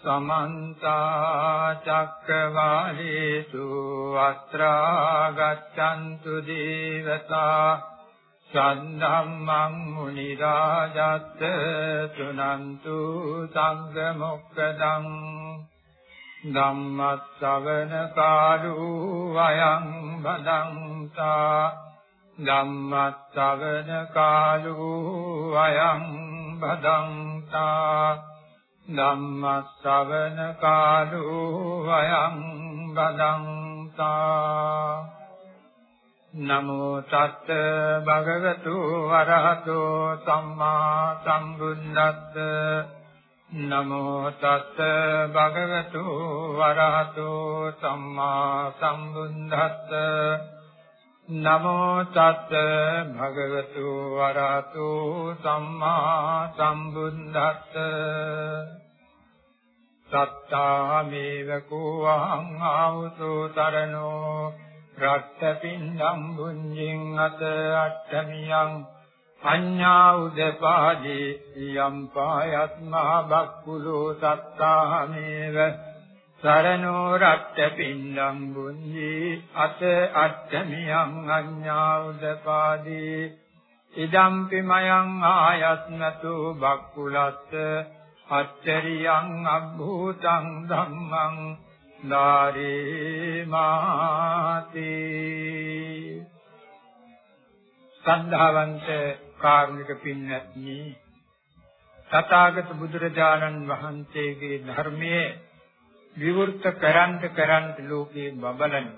සමන්ත චක්කවාලේසු අත්‍රා ගච්ඡන්තු දේවතා සද්ධම්මං මුනි රාජත් සුනන්තු සංඝ මොක්ඛදං ධම්මස්සවන කාලෝ අයං බදන්තා ධම්මස්සවන කාලෝ අයං බදන්තා ධම්මස්සවන කාලෝ අයං බදංසා නමෝ තත් භගවතු වරහතෝ සම්මා සම්බුද්දස්ස නමෝ තත් භගවතු වරහතෝ සම්මා සම්බුද්දස්ස නමෝ තත් භගවතු වරහතෝ සම්මා සම්බුද්දස්ස සත්තාමේව කෝ අහං ආවුසෝ තරණෝ රක්තපින්නම් බුඤ්ඤින් අත අට්ඨමියං අඤ්ඤා උදපාදී යම් පායත්මා බක්කුලෝ සත්තාමේව සරණෝ රක්තපින්නම් බුඤ්ඤි අත අට්ඨමියං අඤ්ඤා උදපාදී ඉදම්පි මයං ආයස්නතු බක්කුලස්ස අච්චරියං අභූතං ධම්මං දාරේ මාති සද්ධාවන්ත කාරුණික පින්වත්නි තථාගත බුදුරජාණන් වහන්සේගේ ධර්මයේ විවෘත කරන්ට කරන්ට ලෝකේ බබලන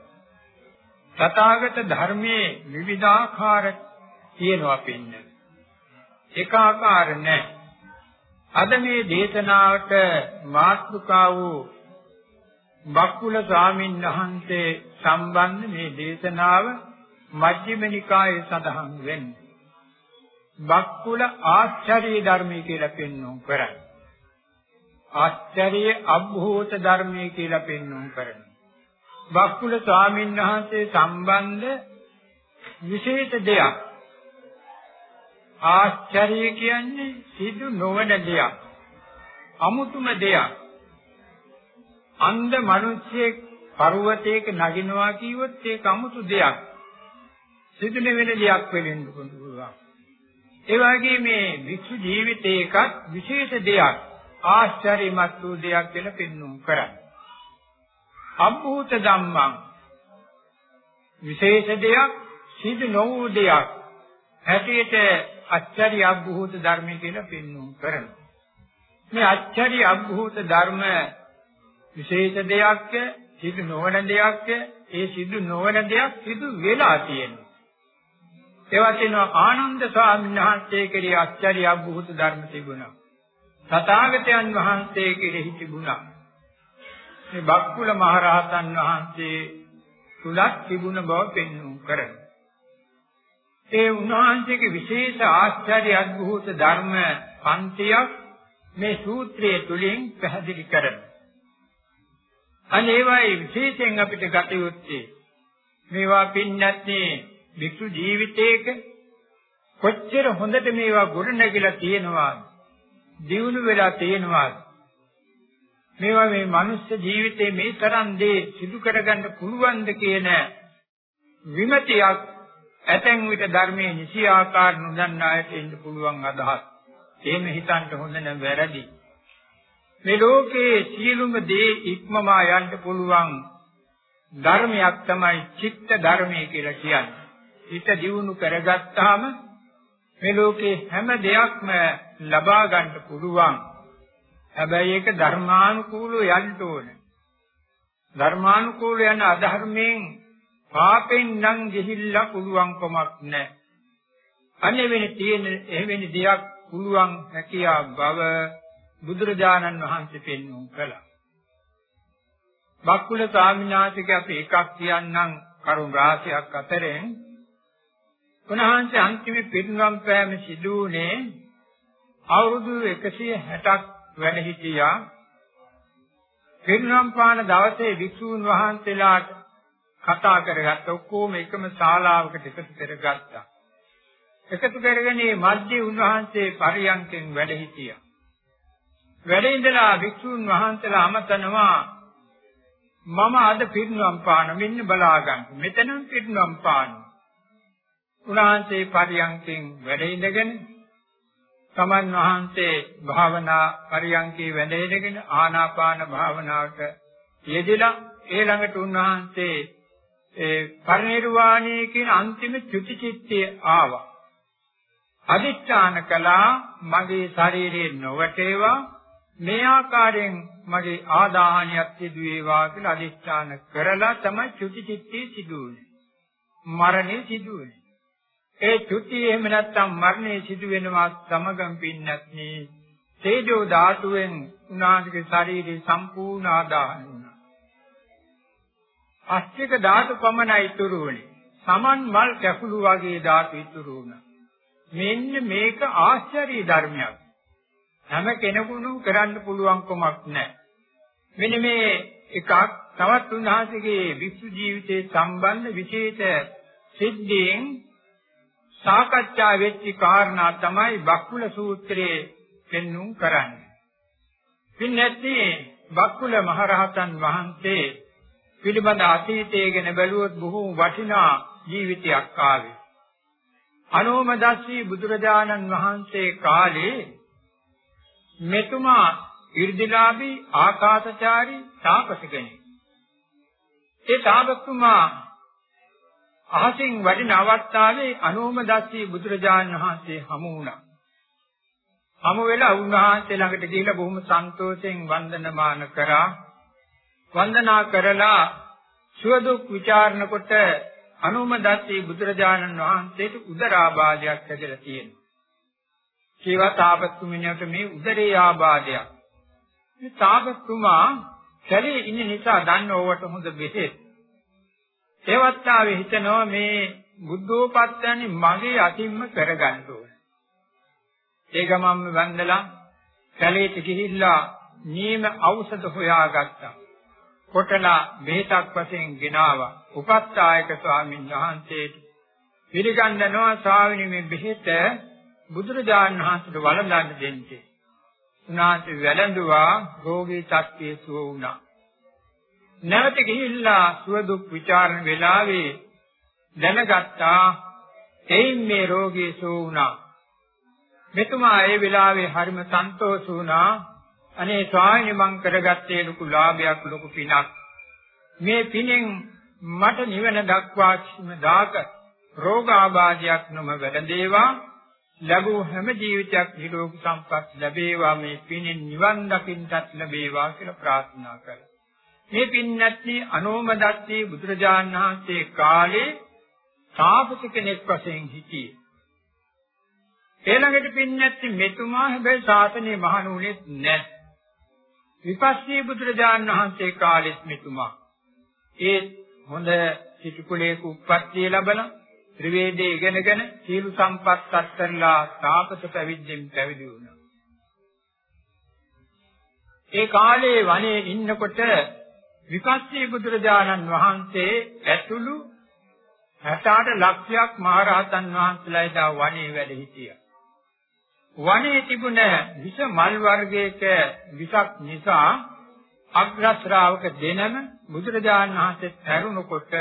තථාගත ධර්මයේ විවිධාකාර තියෙනවා පින්න ඒකාකාර නැහැ අද මේ දේශනාවට මාතෘකා වූ බක්කුල ස්වාමීන් වහන්සේ සම්බන්ධ මේ දේශනාව මජ්ක්‍ධිම නිකායේ සඳහන් වෙන්නේ. බක්කුල ආශ්චර්ය ධර්මයේ කියලා පෙන්වුම් කරන්නේ. ආශ්චර්ය අභූත ධර්මයේ කියලා පෙන්වුම් කරන්නේ. බක්කුල ස්වාමීන් වහන්සේ සම්බන්ධ විශේෂ දෙයක්. ආශ්චර්ය කියන්නේ සිදු නොවන දෙයක්. අමුතුම දෙයක්. අන්ධ මිනිස්සෙක් පර්වතයක නගිනවා කිව්වොත් ඒක 아무තු දෙයක්. සිදුන වෙන දෙයක් වෙන්න පුළුවන්. ඒ වගේ මේ විසු ජීවිතයකත් විශේෂ දෙයක් ආශ්චර්යමත් වූ දෙයක් කියලා පෙන්වුම් කරන්නේ. අභූත ධම්මං විශේෂ දෙයක් සිදු නොවූ දෙයක් හැටියට අච්චරි අභූත ධර්මය කියලා පෙන්වුම් කරනවා. මේ අච්චරි අභූත ධර්ම විශේෂ දෙයක්ද සිදු නොවන දෙයක්ද ඒ සිදු නොවන දෙයක් සිදු වෙලා තියෙනවා. ඒවා කියනවා ආනන්ද ස්වාමීන් වහන්සේ කෙරෙහි අච්චරිය අභූත ධර්ම තිබුණා. තථාගතයන් වහන්සේ කෙරෙහි තිබුණා. මේ බක්කුල මහරහතන් වහන්සේ තුලක් තිබුණ බව පෙන්වු කරන. ඒ උන්වහන්සේගේ විශේෂ ආශ්චර්ය අద్භූත ධර්ම පන්තියක් මේ සූත්‍රයේ තුලින් පැහැදිලි කරනවා. අනේ ඒවායේ විශේෂයෙන් අපිට ගත යුත්තේ මේවා පින්නත්නේ වික්ෂු ජීවිතයක කොච්චර හොඳට මේවා ගොඩනැගිලා තියෙනවාද දියුණු වෙලා තියෙනවාද මේවා මේ මනුස්ස ජීවිතේ මේ තරම් දේ සිදු කරගන්න පුළුවන්ද කියන විමතියක් ඇතැන් විට ධර්මයේ නිසි ආකාර නොදන්නා අයට ඉන්න පුළුවන් අදහස්. එහෙම හිතන්න හොඳ නැ වැරදි. මේ ලෝකයේ සියලුම දේ ඉක්මමා යන්න පුළුවන් ධර්මයක් තමයි චිත්ත ධර්මය කියලා කියන්නේ. හිත දියුණු කරගත්තාම මේ ලෝකේ හැම දෙයක්ම ලබා ගන්න පුළුවන්. හැබැයි ඒක ධර්මානුකූලව යන්න ඕනේ. ධර්මානුකූලව යන අධර්මයෙන් පාපෙන් නම් ගිහිල්ලා පුළුවන් කමක් නැහැ. අනේ වෙන්නේ තියෙන එහෙවෙනි දෙයක් පුළුවන් හැකියාව බව බුදුරජාණන් වහන්සේ පෙන්වුම් කළා. බක්කුල ස්වාමීනාතික අපි එකක් කියන්නම් කරුණ රාශියක් අතරින් උන්වහන්සේ අන්තිමේ පිරිනවම් පෑම සිදු වුණේ අවුරුදු 160ක් වැඩ සිටියා. පිරිනවම් පාන දවසේ විසුණු වහන්සේලාට කතා කරගත්ත ඔක්කොම එකම ශාලාවකට එකතු කරගත්තා. එකතු කරගෙන මේ මැදේ උන්වහන්සේ පරියන්කෙන් වැඩ සිටියා. වැඩ ඉඳලා භික්ෂුන් වහන්සේලා අමතනවා මම අද පිරිනුවම් පාන මෙන්න බලාගන්න. මෙතනම් පිරිනුවම් පාන. උන්වහන්සේ පරියන්කෙන් වැඩ ඉඳගෙන සමන් වහන්සේ භාවනා පරියන්කේ වැඩ ඉඳගෙන ආනාපාන භාවනාවට යෙදিলা ඒ ළඟට උන්වහන්සේ ඒ පරිනිර්වාණය කියන අන්තිම චුති චිත්තය ආවා. අදිෂ්ඨාන කළා මගේ ශරීරයේ නොවටේවා මේ ආකාරයෙන් මගේ ආදාහනියක් සිදු වේවා කියලා අදිෂ්ඨාන කරලා තමයි චුති චිත්තේ සිදුවන්නේ. මරණය සිදුවන්නේ. ඒ චුති එහෙම නැත්නම් මරණය සිදු වෙනවා සමගම් පින්නත් නේ තේජෝ ධාතුවෙන් උනාගේ ශරීරේ සම්පූර්ණ ආදාහන වුණා. අස්තික ධාතු පමණයි ඉතුරු වුණේ. සමන් මල් කැකුළු වගේ ධාතු ඉතුරු වුණා. මෙන්න මේක ආශ්චර්ය ධර්මයක්. හැම කෙනෙකුණු කරන්න පුළුවන් කමක් නැහැ. මෙන්න මේ එකක් තවත් උන්වහන්සේගේ විසු ජීවිතයේ සම්බන්ධ විශේෂ සිද්ධීන් සාකච්ඡා වෙච්ච කාරණා තමයි බක්කුල සූත්‍රයේ පෙන්눔 කරන්නේ. පින්නැති බක්කුල මහරහතන් වහන්සේ පිළිබඳ අතීතයේ ගැන බැලුවොත් බොහෝ වටිනා ජීවිතයක් ආවේ. අනෝමදස්සී බුදුරජාණන් වහන්සේ කාලේ මෙතුමා 이르දිලාභී ආකාශචාරී තාපස කෙනෙක්. ඒ තාපසතුමා අහසින් වඩින අවස්ථාවේ අනෝමදස්සී බුදුරජාණන් වහන්සේ හමු වුණා. හමු වෙලා උන්වහන්සේ ළඟට ගිහිල්ලා බොහොම සන්තෝෂයෙන් වන්දනමාන කරා. වන්දනා කරලා සුවදුක් ਵਿਚාරණ කොට අනුමදස්සී බුදුරජාණන් වහන්සේට උදරාබාධයක් ඇදලා තියෙනවා. කීවා තාපස්තුමිනියට මේ උදරේ ආබාධයක්. මේ තාපස්තුමා කැලේ ඉන්න නිසා දන්න ඕවට හොඳ බෙහෙත්. ඒවත්තාවේ හිතනවා මේ බුද්ධෝපත්යන්නේ මගේ අතින්ම කරගන්න ඕන. ඒ ගමන්ම වන්දලා කැලේට ගිහිල්ලා නියම ඖෂධ හොයාගත්තා. කොටලා බෙහෙතක් වශයෙන් ගෙනාවා. උපස්ථායක ස්වාමීන් වහන්සේට පිළිගන්නනවා ස්වාමීනි මේ බෙහෙත බුදුරජාණන් වහන්සේට වළඳන්න දෙන්නේ. උන්වහන්සේ වැළඳුවා රෝගී තත්ත්වයේ සුව වුණා. නැවත ගිහිල්ලා සුව දුක් ਵਿਚාරණ වෙලාවේ දැනගත්තා එයින් මේ රෝගී සුව වුණා. මෙතුමා ඒ වෙලාවේ හරිම සන්තෝෂ වුණා. අනේ ස්වාමීනි මං කරගත්තේ ලොකු ලාභයක් ලොකු පිනක්. මේ පිනෙන් මට නිවන දක්වා කිසිම දාක රෝගාබාධයක් නොම වැළඳේවා ලැබූ හැම ජීවිතයක් නිරෝග සම්පත් ලැබේවා මේ පිනෙන් නිවන් දකින්නත් ලැබේවා කියලා ප්‍රාර්ථනා කළා. මේ පින්නත්නි අනෝමදත්තේ බුදුරජාණන් වහන්සේ කාලේ තාපස කෙනෙක් වශයෙන් හිටියේ. ඊළඟට පින්නත්නි මෙතුමා හැබැයි ශාසනයේ මහණුනේ නැහැ. විපස්සී බුදුරජාණන් වහන්සේ කාලෙත් මෙතුමා ඒ හොඳ සිටු කුලයක උප්පත්තිය ලැබලා ත්‍රිවේදයේ ඉගෙනගෙන සීල සම්පත් අත්තරලා තාපස පැවිද්දෙන් පැවිදි වුණා. ඒ කාලේ වනයේ ඉන්නකොට විපස්සී බුදුරජාණන් වහන්සේ ඇතුළු 68 ලක්ෂයක් මහරහතන් වහන්සේලා එදා වනයේ වැඩ සිටියා. වනයේ තිබුණ විස මල් වර්ගයක විසක් නිසා අග්‍ර ශ්‍රාවක දෙනම බුදුරජාණන් වහන්සේ පැරුණකොට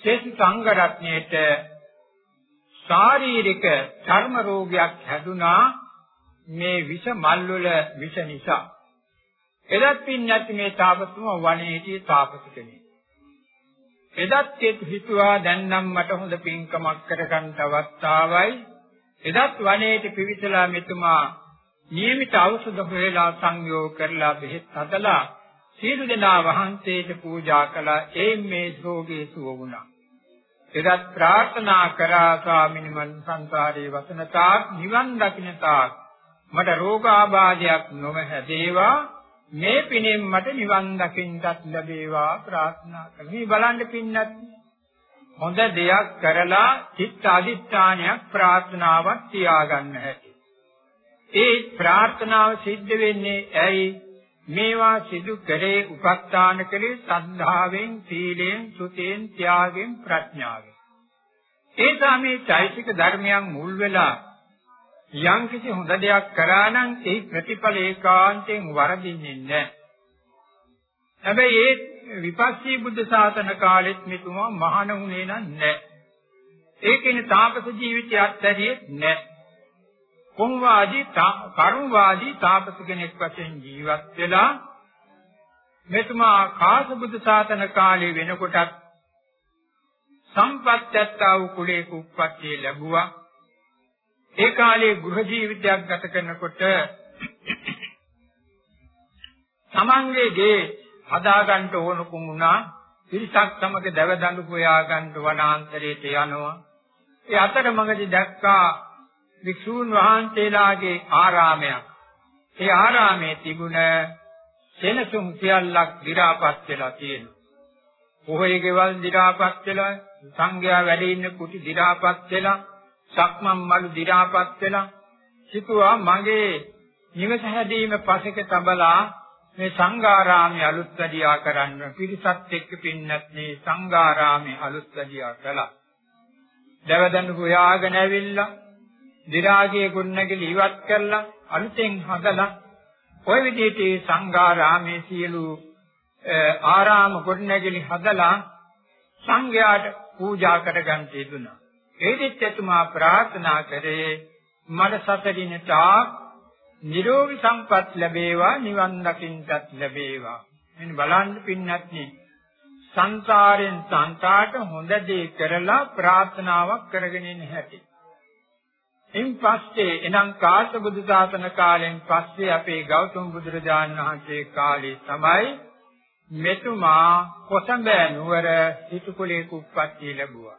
ශේෂ සංඝ රත්නයේට ශාරීරික චර්ම රෝගයක් හැදුනා මේ විස මල් වල විස නිසා එදත් පින්නත් මේ තාපසතුම වනයේ හිටියේ තාපස කෙනෙක්. එදත් හිතුවා දැන් නම් මට හොඳ පින්කමක් කරගන්න අවස්ථාවයි එදත් වනයේට පිවිසලා මෙතුමා නියමිත ඖෂධ හොයලා සංයෝග කරලා බෙහෙත් හදලා සියලු දෙනා වහන්සේට පූජා කළා. ඒ මේ රෝගේ සුව වුණා. එදත් ප්‍රාර්ථනා කරා ස්වාමිනී මන් සංසාරේ වසනතාක් නිවන් දකින්නතාක් මට රෝගාබාධයක් නොව හැදේවා. මේ පිනෙන් මට නිවන් දකින්නත් ලැබේවා ප්‍රාර්ථනා කරමි. මේ බලන්න පින්නත් හොඳ දෙයක් කරලා චිත්ත අධිෂ්ඨානයක් ප්‍රාර්ථනාවක් තියාගන්න හැටි. ඒ ප්‍රාර්ථනාව සිද්ධ වෙන්නේ ඇයි? මේවා සිදු කරේ උපස්ථාන කලේ සද්ධාවෙන්, සීලෙන්, සුතෙන්, ත්‍යාගයෙන්, ප්‍රඥාවෙන්. ඒ තමයි චෛතසික ධර්මයන් මුල් වෙලා යම් කිසි හොඳ දෙයක් කරා නම් ඒ ප්‍රතිඵල ඒකාන්තයෙන් වරදින්නේ නැහැ. හැබැයි ඒ විපස්සී බුද්ධ ශාසන කාලෙත් මෙතුමා මහාන වුණේ නැහැ. ඒ කියන්නේ තාපස ජීවිතයක් ඇත්තරියේ නැහැ. කොම්වාදී කරුණවාදී තාපස කෙනෙක් වශයෙන් ජීවත් වෙලා මෙතුමා කාසබුද්ධ ශාසන කාලේ වෙනකොටත් සම්පත්ත්‍යත්තා වූ කුලයක උප්පත්තිය ලැබුවා. ඒ කාලේ ගෘහ ජීවිතයක් ගත කරනකොට තමන්ගේ ගේ හදාගන්න ඕනකම් වුණා. පිරිසක් සමග දැවදඬු හොයා ගන්න වනාන්තරයට යනවා. ඒ අතරමඟදී දැක්කා වික්ෂූන් වහන්සේලාගේ ආරාමයක්. ඒ ආරාමයේ තිබුණ සෙනසුන් සියල්ලක් දි รา පත් වෙලා තියෙනවා. පොහේ ගෙවල් දි รา පත් වෙලා සංඝයා වැඩ ඉන්න කුටි දි รา පත් වෙලා සක්මන් මළු දි รา පත් වෙලා සිතුවා මගේ නිවස හැදීම පසෙක තබලා මේ සංඝාරාමයේ අලුත් වැඩියා කරන්න පිරිසත් එක්ක පින්නත් මේ සංඝාරාමයේ අලුත් වැඩියා කළා. දවදන් හොයාගෙන ඇවිල්ලා දි รา ගේ ගුණනගලි ඉවත් කරලා අලුතෙන් හදලා ওই විදිහට සංඝාරාමේ සියලු ආරාම ගොඩනැගිලි හදලා සංඝයාට පූජා කරගන්න තිබුණා. ඒදිත් එතුමා ප්‍රාර්ථනා කරේ මට සසරින් තාක් නිරෝගී සම්පත් ලැබේවා නිවන් දකින්නත් ලැබේවා. මෙන්න බලන්න පින්නත්නි සංසාරෙන් සංසාරට හොඳ දේ කරලා ප්‍රාර්ථනාවක් කරගෙන ඉන්න හැටි. ඉන් පස්සේ එනම් කාශ්‍යප බුදු සාසන කාලෙන් පස්සේ අපේ ගෞතම බුදුරජාණන් වහන්සේ කාලේ තමයි මෙතුමා කොසඹ නුවර සිටුකුලේ කුප්පත්තිය ලැබුවා.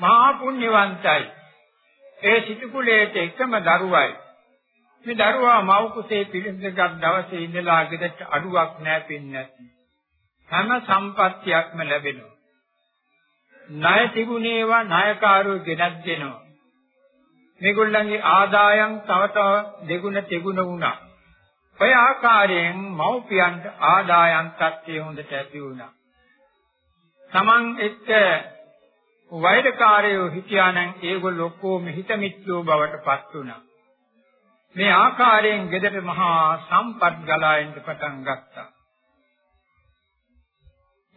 මහා පුණ්‍යවන්තයි. ඒ සිටුකුලේට එකම දරුවයි. මේ දරුවා මව් කුසේ පිළිඳගත් දවසේ ඉඳලා ගෙදරට අඩුවක් නැහැ පින්නත්. හැම සම්පත්තියක්ම ලැබෙනවා. ණය තිබුණේවා ණයකාරෝ ගෙනත් දෙනවා. මේගොල්ලන්ගේ ආදායම් තව තව දෙගුණ තෙගුණ වුණා. ඔය ආකාරයෙන් මව්පියන්ට ආදායම් තත්ත්වය හොඳට ඇති වුණා. Taman එක්ක වෛරකාරයෝ හිටියානම් ඒගොල්ලෝ ඔක්කොම හිත මිත්‍රෝ බවට පත් වුණා. මේ ආකාරයෙන් ගෙදර මහා සම්පත් ගලා එන්න පටන් ගත්තා.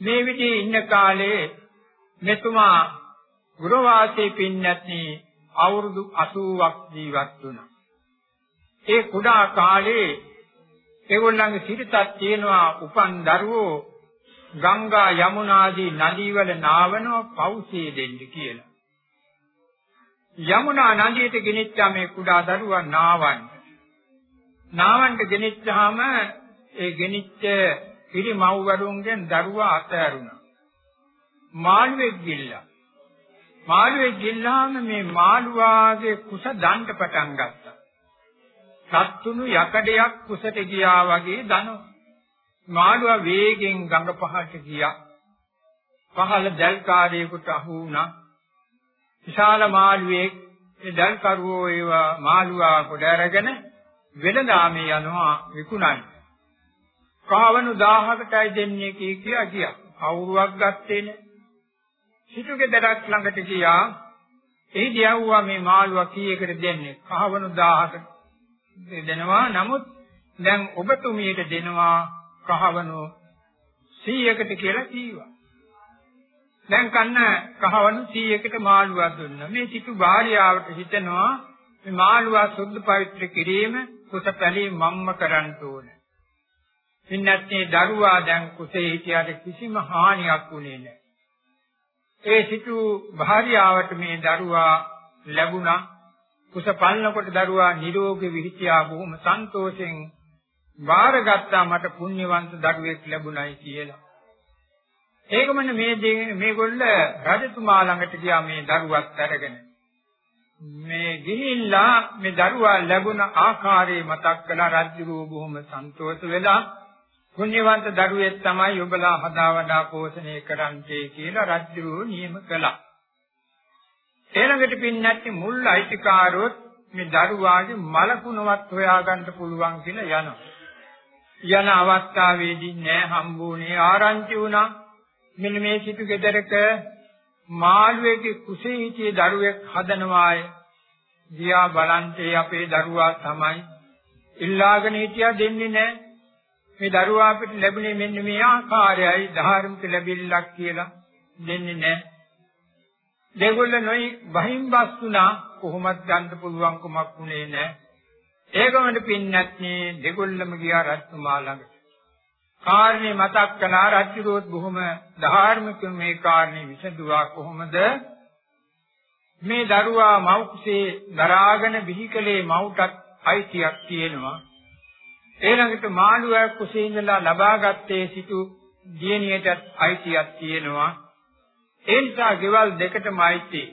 මේ විදිහේ ඉන්න කාලේ මෙතුමා ගෘහවාසී පින්නත්නි අවුරුදු 80ක් ජීවත් වුණා. ඒ කුඩා කාලේ ඒගොල්ලන්ගේ සිරිතක් තියෙනවා උපන් දරුවෝ ගංගා යමුනාදී නදීවල නාවනවා පෞසේ දෙන්න කියලා. යමුනා නදියට ගෙනිච්චා මේ කුඩා දරුවා නාවන්න. නාවන්න ගෙනිච්චාම ඒ ගෙනිච්ච පිරිමව්වරුන්ගෙන් දරුවා අතහැරුණා. මාළුවෙක් ගිල්ලා මාළුවේ ගිල්ලාම මේ මාළුවාගේ කුස දණ්ඩ පටන් ගත්තා. සත්තුණු යකඩයක් කුසට ගියා වගේ දනවා. මාළුවා වේගෙන් ගඟ පහට ගියා. පහළ දැල්කාරයෙකුට අහු වුණා. විශාල මාළුවෙක් ඒ දැල්කරුවෝ ඒවා මාළුවා කොට අරගෙන වෙළඳාමේ යනවා විකුණන්න. කාවණු 1000කටයි දෙන්නේ කී කියා ගියා. අවුරුවක් ගත්තේ නෑ. සිටු ගෙදරක් ළඟට ගියා. එහිදී ආවුවා මේ මාළුවා කීයකට දෙන්නේ? කහවණු 1000කට දෙනවා. නමුත් දැන් ඔබතුමියට දෙනවා කහවණු 100කට කියලා කීවා. දැන් කන්න කහවණු 100කට මාළුවක් දුන්නා. මේ සිටු භාර්යාවට හිතනවා මේ මාළුවා සුද්ධ පවිත්‍ර කිරීම කුසපැලී මම්ම කරන්න ඕනේ. ඉන්නත්නේ දරුවා දැන් කුසේ හිටියට කිසිම හානියක් වුණේ නැහැ. ඒ සිටු භාර්යාවට මේ දරුවා ලැබුණා කුස පල්නකොට දරුවා නිරෝගී විහිතියා බොහොම සන්තෝෂෙන් බාරගත්තා මට පුණ්‍යවන්ත දරුවෙක් ලැබුණයි කියලා. ඒකමන මේ මේගොල්ල රජතුමා ළඟට ගියා මේ දරුවත් අරගෙන. මේ ගිහිල්ලා මේ දරුවා ලැබුණ ආකාරය මතක් කළා රජුරෝ බොහොම සන්තෝෂ වෙලා පුණ්‍යවන්ත දරුවෙක් තමයි ඔබලා හදාවඩා පෝෂණය කරන්නේ කියලා රජු නියම කළා. ඊළඟට පින්නැටි මුල් අයිතිකාරොත් මේ දරුවාගේ මලකුණවත් හොයාගන්න පුළුවන් කියලා යනවා. යන අවස්ථාවේදී නෑ හම්බුනේ ආරංචි වුණා. මෙන්න මේ සිටු ගෙදරක මාළුවේගේ කුසේ හිටියේ දරුවෙක් හදනවාය. දියා බලන්තේ අපේ දරුවා තමයි ඉල්ලාගෙන හිටියා දෙන්නේ නැහැ. මේ දරුවා අපිට ලැබුණේ මෙන්න මේ ආකාරයයි ධාර්මික ලැබිල්ලක් කියලා දෙන්නේ නැහැ. දෙගොල්ල නොයි වහින් බස්සුනා කොහොමද ගන්න පුළුවන් කමක් උනේ නැහැ. ඒකමද පින්නත් නේ දෙගොල්ලම ගියා රත්තුමා ළඟට. කාරණේ මතක් කළා රජුරුවත් බොහොම ධාර්මික මේ කාරණේ විසඳුවා කොහොමද? මේ දරුවා මව් කුසේ දරාගෙන බිහිකලේ මව්ටත් අයිතියක් තියෙනවා. ඊළඟට මාළුවා කුසේ ඉඳලා ලබාගත්තේ සිටු දියණියටත් අයිතියක් තියෙනවා. ඒ නිසා ගෙවල් දෙකටම අයිති.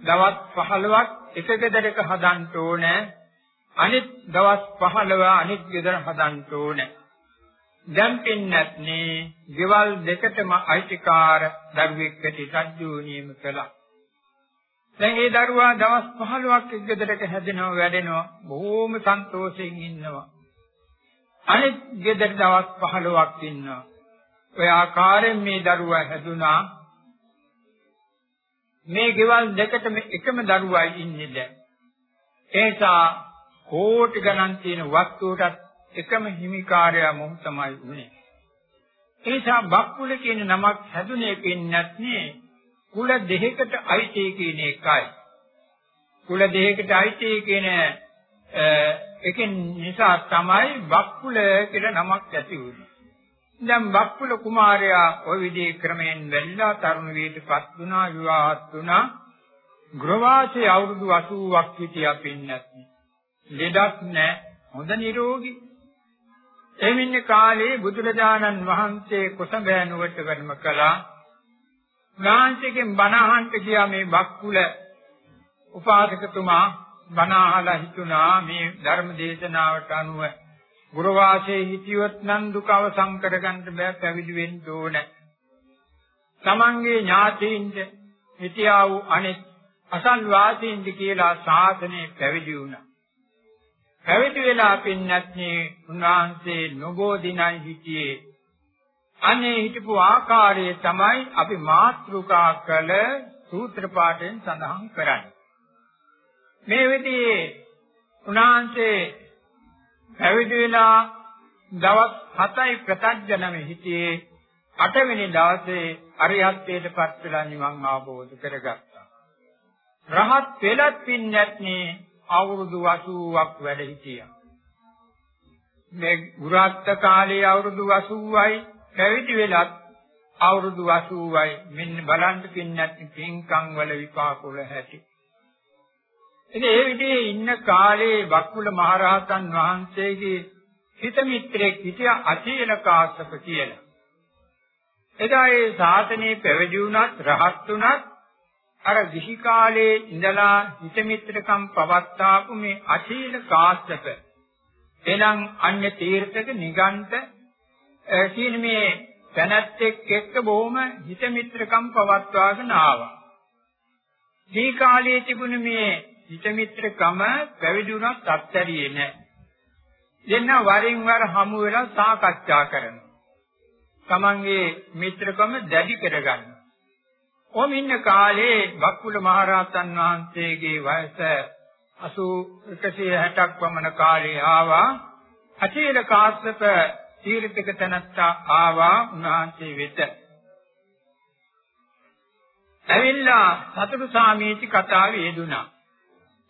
දවස් 15ක් එක ගෙදරක හදන්න ඕනේ. අනිත් දවස් 15 අනිත් ගෙදර හදන්න ඕනේ දැන් පින්නත් නේ ගෙවල් දෙකටම අයිතිකාර දරුවෙක්ට සජ්ජු නියම කළා. දැන් ඒ දරුවා දවස් 15ක් එක්ගෙදරක හැදෙනවා වැඩෙනවා බොහෝම සන්තෝෂයෙන් ඉන්නවා. අනිත් ගෙදර දවස් 15ක් ඉන්නවා. ඔය ආකාරයෙන් මේ දරුවා හැදුනා. මේ ගෙවල් දෙකටම එකම දරුවයි ඉන්නේ දැන්. ඒ නිසා කෝටි ගණන් තියෙන වස්තුවටත් එකම හිමිකාරයා මොහු තමයි උනේ. ඒ නිසා බක්කුල කියන නමක් හැදුනේ පින්නත් නේ කුල දෙකකට අයිති කියන එකයි. කුල දෙකකට අයිති කියන එකෙන් නිසා තමයි බක්කුල කියලා නමක් ඇති වුනේ. දැන් බක්කුල කුමාරයා ওই විදිහේ ක්‍රමයෙන් වැල්ලා තරුණ වීදපත් වුණා විවාහත් වුණා. ගෘහවාසයේ අවුරුදු 80ක් හිටියා පින්නත්. ලෙඩක් නැහැ. හොඳ නිරෝගී. එමින්න කාලේ බුදුරජාණන් වහන්සේ කොසඹෑ නුවරට වැඩම කළා. ඥාන්තිකෙන් බණ අහන්න ගියා මේ බක්කුල උපාසකතුමා බණ අහලා හිතුණා මේ ධර්ම දේශනාවට අනුව ගුරුවාසේ හිතියොත් නම් දුක අවසන් කරගන්න බෑ පැවිදි වෙන්න ඕන. තමන්ගේ ඥාතීන්ට හිතියා වූ අනෙක් අසල් වාසීන්ට කියලා ශාසනය පැවිදි වුණා. පැවිදි වෙලා පින්නත්නේ උන්වහන්සේ නොබෝ දිනයි හිටියේ. අනේ හිටපු ආකාරය තමයි අපි මාත්‍රිකා කළ සූත්‍ර පාඨයෙන් සඳහන් කරන්නේ. මේ විදිහේ උන්වහන්සේ පැවිදි වෙලා දවස් 7යි ප්‍රත්‍යඥම හිටියේ 8 වෙනි දවසේ අරිහත්ත්වයට පත් වෙලා නිවන් අවබෝධ කරගත්තා. රහත් වෙලත් පින්නත්නේ අවුරුදු 80ක් වැඩ හිටියා. මේ ගුරුත්ත කාලේ අවුරුදු 80යි පැවිදි වෙලත් අවුරුදු 80යි මෙන්න බලන්න පින්නත් පින්කම් වල විපාක වල හැටි. ඉතින් ඒ විදිහේ ඉන්න කාලේ වක්කුල මහරහතන් වහන්සේගේ හිත මිත්‍රෙක් හිටියා අචීල කාශ්‍යප කියලා. එදා ඒ සාසනේ පැවිදි වුණත් රහත් වුණත් අර විහි කාලේ ඉඳලා හිත මිත්‍රකම් පවත්තාපු මේ අශීල කාශ්‍යප එනම් අන්‍ය තීර්ථක නිගණ්ඨ කියන මේ තැනැත්තෙක් එක්ක බොහොම හිත මිත්‍රකම් පවත්වාගෙන ආවා. මේ කාලයේ තිබුණ මේ හිත මිත්‍රකම පැවිදි වුණත් අත්හැරියේ නැහැ. දෙන්න වරින් වර හමු වෙලා සාකච්ඡා කරනවා. තමන්ගේ මිත්‍රකම දැඩි කරගන්නවා. ඔහොම ඉන්න කාලේ බක්කුල මහරහතන් වහන්සේගේ වයස 8160ක් පමණ කාලේ ආවා. අචීල කාශ්‍යප තීර්ථක තනත්තා ආවා උන්වහන්සේ වෙත. ඇවිල්ලා සතුටු සාමීචි කතාවේ යෙදුනා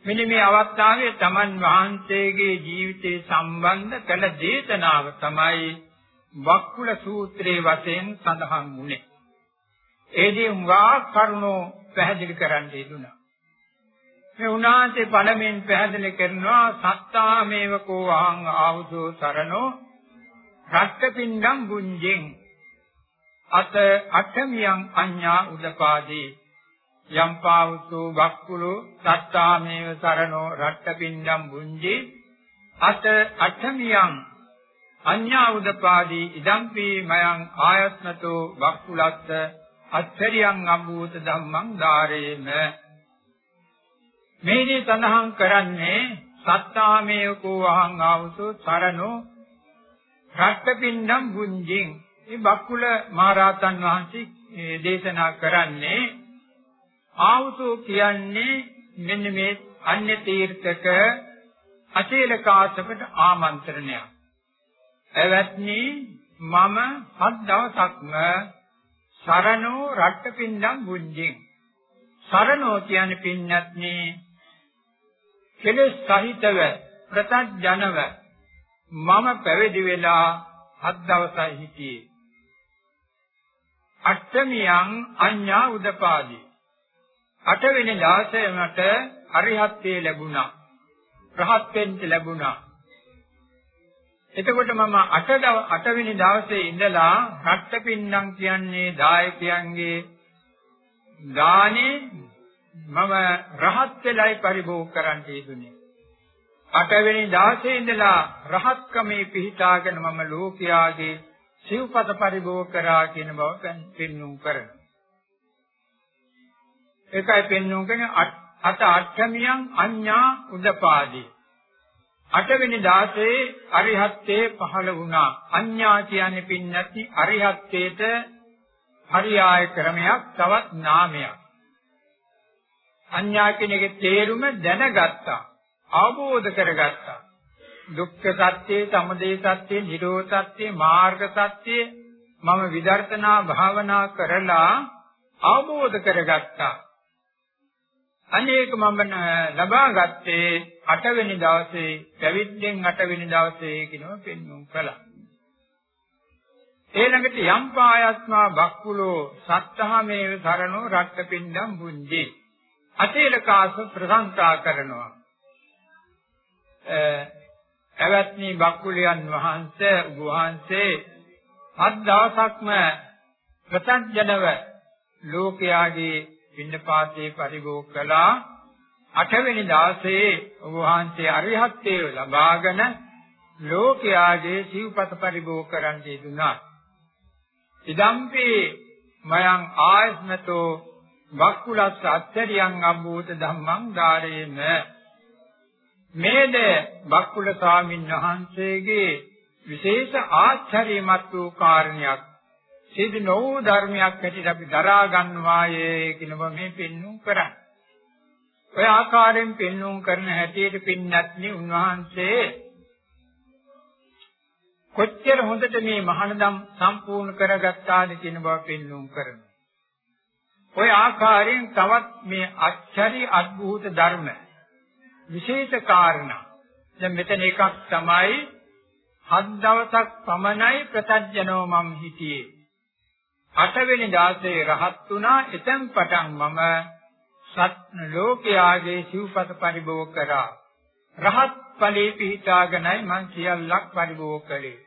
මෙන්න මේ අවස්ථාවේ තමන් වහන්සේගේ ජීවිතේ සම්බන්ධ කළ දේශනාව තමයි වක්කුල සූත්‍රයේ වශයෙන් සඳහන් වුනේ ඒදී උඟා කරුණෝ පැහැදිලි කරන්න යෙදුණා. මේ උනාසේ පළමෙන් පැහැදිලි කරනවා සත්තාමේව කෝ අහං ආවුසෝ සරණෝ රක්කපින්ඩම් බුඤ්ජෙන් අත අටමියන් අඤ්ඤා උදපාදී යම් පාවුසෝ වක්කුලු සත්තාමේව සරණෝ රක්කපින්ඩම් බුඤ්ජේ අත අටමියන් අඤ්ඤා උදපාදී ඉදම්පි මයං ආයස්නතෝ වක්කුලස්ස අච්චරියං අභූත ධම්මං ධාරේම මේදී සඳහන් කරන්නේ සත්තාමේව කෝ අහං ආවසෝ සරණෝ රක්තපින්නම් බුඤ්ජින් මේ බක්කුල මහරහතන් වහන්සේ දේශනා කරන්නේ ආවසෝ කියන්නේ මෙන්න මේ අන්‍ය තීර්ථක අචීල කාශ්‍යපට ආමන්ත්‍රණයක්. එවත්නි මම හත් දවසක්ම සරණෝ රට්ටපින්ඩම් බුද්ධින්. සරණෝ කියන්නේ පින්නත්නි කෙලෙස් සහිතව ප්‍රත්‍යජනව මම පැවිදි වෙලා හත් දවසයි හිටියේ අට්ඨමියං අඤ්ඤා උදපාදී. අටවෙනි දාසය මට අරිහත්ත්වයේ ලැබුණා. රහත් වෙන්න ලැබුණා. එතකොට මම අට අටවෙනි දවසේ ඉඳලා රට්ටපින්නම් කියන්නේ දායකයන්ගේ දානේ මම රහත් වෙලයි පරිභෝග කරන්න යෙදුනේ. අටවෙනි දවසේ ඉඳලා රහත්කමේ පිහිටාගෙන මම ලෝකයාගේ සිව්පත පරිභෝග කරා කියන බව පෙන්වුම් කරනවා. ඒකයි පෙන්වුම් කරන්නේ අට අට්ඨමියන් අඤ්ඤා උදපාදී අටවෙනි දාසේ අරිහත්ත්වයේ පහළ වුණා. අඤ්ඤා කියන්නේ පින්නැති අරිහත්ත්වයට පරියාය ක්‍රමයක් තවත් නාමයක්. අඤ්ඤා කියන එකේ තේරුම දැනගත්තා. අවබෝධ කරගත්තා. දුක්ඛ සත්‍ය, සමුදය සත්‍ය, නිරෝධ සත්‍ය, මාර්ග සත්‍ය මම විදර්ශනා භාවනා කරලා අවබෝධ කරගත්තා. අනේක මම ලබා ගත්තේ 8 වෙනි දවසේ පැවිද්දෙන් 8 වෙනි දවසේ කියනවා පෙන්වුම් කළා. ඊළඟට යම් පායස්මා බක්කුලෝ සත්තහමේව සරණෝ රක්කපින්දම් බුද්ධි. අතීලකාස ප්‍රශංසා කරනවා. එවත්නි බක්කුලියන් වහන්සේ වහන්සේ හත් දවසක්ම ප්‍රත්‍යජනව ලෝකයාගේ පින්නපාතේ පරිභෝග කළා අටවෙනි දාසේ ඔබ වහන්සේ අරිහත්ත්වයේ ලබාගෙන ලෝකයාගේ සිව්පත පරිභෝග කරන්න යෙදුනා. ඉදම්පි මයං ආයස්මතෝ වක්කුලස්ස අත්තරියං අභූත ධම්මං ධාරේම මේද වක්කුල ස්වාමීන් වහන්සේගේ විශේෂ ආශ්චර්යමත් වූ කාරණයක් සිදු නොවූ ධර්මයක් හැටියට අපි දරා ගන්නවායේ කියනව මේ පෙන්වුම් කරන්නේ. ඔය ආකාරයෙන් පෙන්වුම් කරන හැටියට පින්නත්නි උන්වහන්සේ කොච්චර හොඳට මේ මහානදම් සම්පූර්ණ කරගත්තාද කියන බව පෙන්වුම් කරනවා. ඔය ආකාරයෙන් තවත් මේ අච්චරි අద్භූත ධර්ම විශේෂ කාරණා දැන් මෙතන එකක් තමයි හත් දවසක් පමණයි ප්‍රත්‍යජනෝ මම හිටියේ අටවෙනි දාසේ රහත් වුණා. එතෙන් පටන් මම සත් ලෝකයාගේ සිව්පත පරිභෝග කරා. රහත් ඵලේ පිහිටාගෙනයි මං සියල්ලක් පරිභෝග කළේ.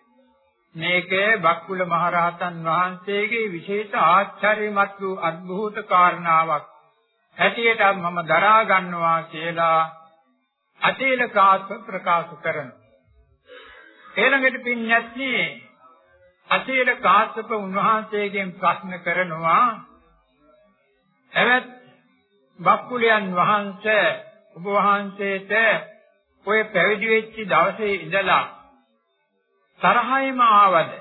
මේක බක්කුල මහරහතන් වහන්සේගේ විශේෂ ආශ්චර්යමත් වූ අద్භූත කාරණාවක්. හැටියට මම දරා ගන්නවා කියලා අතීල කාස්ව ප්‍රකාශ කරනවා. ඊළඟට පින්යත්නි අසීල කාශ්‍යප උන්වහන්සේගෙන් ප්‍රශ්න කරනවා. එවත් බක්කුලයන් වහන්සේ ඔබ වහන්සේට ඔය පැවිදි වෙච්ච දවසේ ඉඳලා තරහයිම ආවද?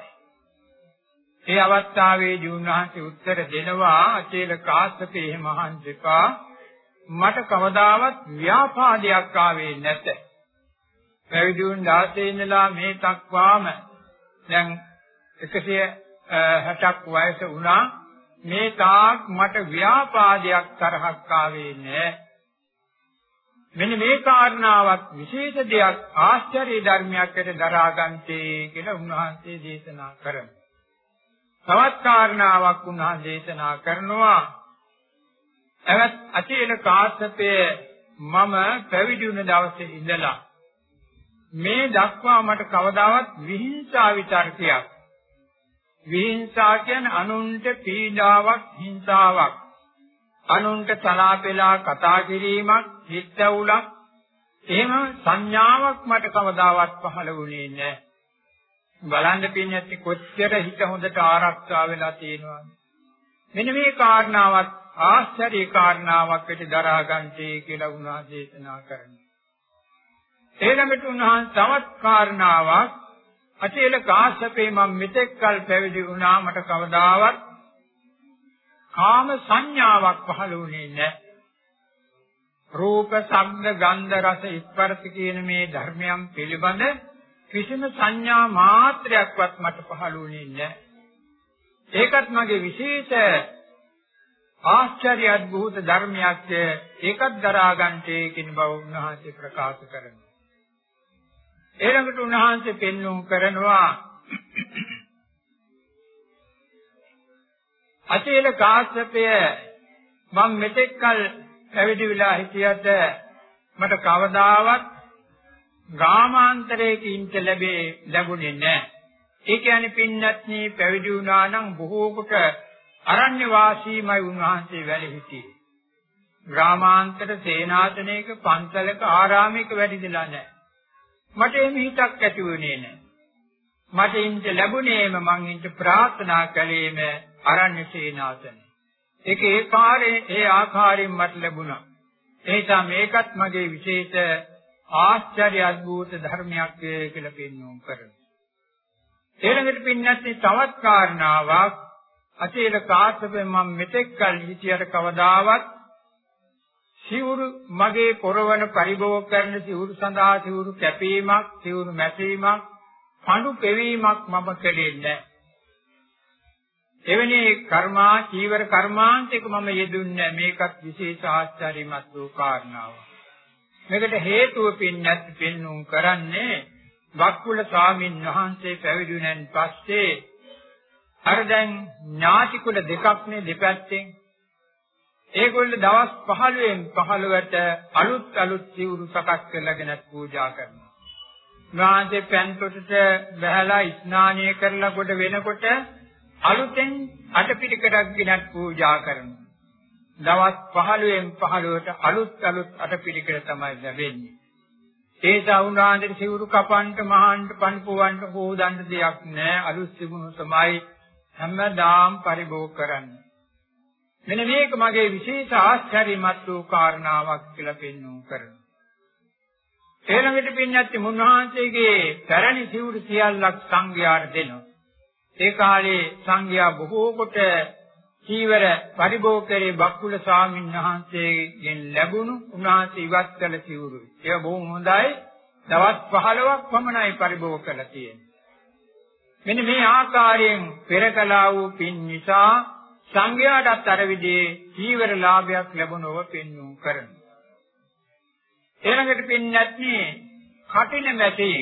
ඒ අවස්ථාවේදී උන්වහන්සේ උත්තර දෙනවා අචේල කාශ්‍යපේ එහෙම අහන්සේපා මට කවදාවත් ව්‍යාපාදයක් ආවේ නැත. පැවිදි වුණ 16 ඉඳලා මේ තක්වාම දැන් 160ක් වයස වුණා මේ තාක් මට ව්‍යාපාදයක් තරහක් ආවේ නැහැ මෙන්න මේ කාරණාවක් විශේෂ දෙයක් ආශ්චර්ය ධර්මයක්කට දරාගන්තේ කියලා උන්වහන්සේ දේශනා කරනවා. තවත් කාරණාවක් උන්වහන්සේ දේශනා කරනවා. එවත් අචේල කාශ්‍යපයේ මම පැවිදි වුණ දවසේ ඉඳලා මේ දක්වා මට කවදාවත් විහිංසා විතර්කයක් විහිංසා කියන්නේ අනුන්ට පීඩාවක් හිංසාවක්. අනුන්ට සලාපෙලා කතා කිරීමක් හිතවුලක් එහෙම සංඥාවක් මට කවදාවත් පහළ වුණේ නැහැ. බලන්න පින්නත් කොච්චර හිත හොඳට ආරක්ෂා වෙලා තියෙනවද? මෙන්න මේ කාරණාවත් ආශ්චර්ය කාරණාවක් පිට දරා ගන්නටි කියලා උන්වහන්සේ දේශනා කරනවා. ඊළඟට උන්වහන්සේ තවත් කාරණාවක් අචේල කාශ්‍යපේ මම මෙතෙක් කල පැවිදි වුණා මට කවදාවත් කාම සංඥාවක් පහළ වුණේ නැහැ. රූප, ශබ්ද, ගන්ධ, රස, ස්පර්ශ කියන මේ ධර්මයන් පිළිබඳ කිසිම සංඥා මාත්‍රයක්වත් මට පහළ වුණේ නැහැ. ඒකත් මගේ විශේෂ ආශ්චර්ය අద్භූත ධර්මයක් ඒකත් දරා ගන්නටේ කියන බව උන්වහන්සේ ප්‍රකාශ කරනවා. ඊළඟට උන්වහන්සේ පෙන්වුම් කරනවා අචේල කාශ්‍යපය මම මෙතෙක් කල පැවිදි වෙලා හිටියට මට කවදාවත් ගාමාන්තරයක ඉන්න ලැබේ ලැබුණේ නැහැ. ඒ කියන්නේ පින්නත්නි පැවිදි වුණා නම් බොහෝ කොට අරණ්‍ය වාසීමයි උන්වහන්සේ වැඩ සිටියේ. ග්‍රාමාන්තර සේනාසනයක පන්සලක ආරාමයක වැඩිදලා නැහැ. මට එහෙම හිතක් ඇති වුණේ නැහැ. මට ඉන්න ලැබුණේම මං ඉන්න ප්‍රාර්ථනා කළේම අරණ්‍ය සේනාසනය. ඒක ඒ කාලේ ඒ ආකාරයෙන් මට ලැබුණා. ඒ නිසා මේකත් මගේ විශේෂ ආශ්චර්ය අద్భుත ධර්මයක් කියලා පෙන්වුම් කරනවා. ඊළඟට පින්නත් තවත් කාරණාවක් අචේල කාශ්‍යපෙන් මම මෙතෙක් කල හිතියට කවදාවත් සිවුරු මගේ පොරවන පරිභෝග කරන සිවුරු සඳහා සිවුරු කැපීමක් සිවුරු මැසීමක් පඳු පෙවීමක් මම කළේ නැහැ. එවැනි කර්මා චීවර කර්මාන්තයක මම යෙදුන්නේ මේකත් විශේෂ ආශ්චර්යමත් වූ කාරණාවක්. මේකට හේතුව පින්නත් පෙන්눔 කරන්නේ වක්කුල ස්වාමීන් වහන්සේ පැවිදි වුණන් පස්සේ අර දැන් ඥාති කුල දෙකක් නේ දෙපැත්තෙන් ඒගොල්ල දවස් 15න් 15ට අලුත් අලුත් සිවුරු සකස් කරලාගෙන පූජා කරනවා. ඥාන්සේ පැන්තොටට බහැලා ස්නානය කරලා කොට වෙනකොට අලුතෙන් අටපිරිකටක් ගෙනත් පූජා කරනවා. දවස් 15න් 15ට අලුත් අලුත් අටපිරිකර තමයි ලැබෙන්නේ. ඒ සවුනාන්දේ සිවුරු කපන්න මහන්න පන්පුවන්න හොදන්න දෙයක් නැහැ. අලුත් සිවුරු තමයි හැමදාම් පරිභෝග කරන්නේ. මෙන්න මේක මගේ විශේෂ ආශ්චර්යමත් වූ කාරණාවක් කියලා පෙන්වු කරනවා. ඊළඟට පින්නත් මුන්වහන්සේගේ පැරණි සිවුරු සියල්ලක් සංඝයාට දෙනවා. ඒ කාලේ සංඝයා බොහෝ කොට චීවර පරිභෝග කරේ බක්කුල ස්වාමීන් වහන්සේගෙන් ලැබුණු උන්වහන්සේ ඉවත් කළ සිවුරු. ඒක බොහොම හොඳයි. දවස් 15ක් පමණයි පරිභෝග කළා තියෙන්නේ. මෙන්න මේ ආකාරයෙන් පෙරකලා වූ පින් නිසා සංඝයාටත් අර විදිහේ චීවර ලාභයක් ලැබුණව පෙන්වු කරනවා. ඊළඟට පින්නත්නි කටින මැටි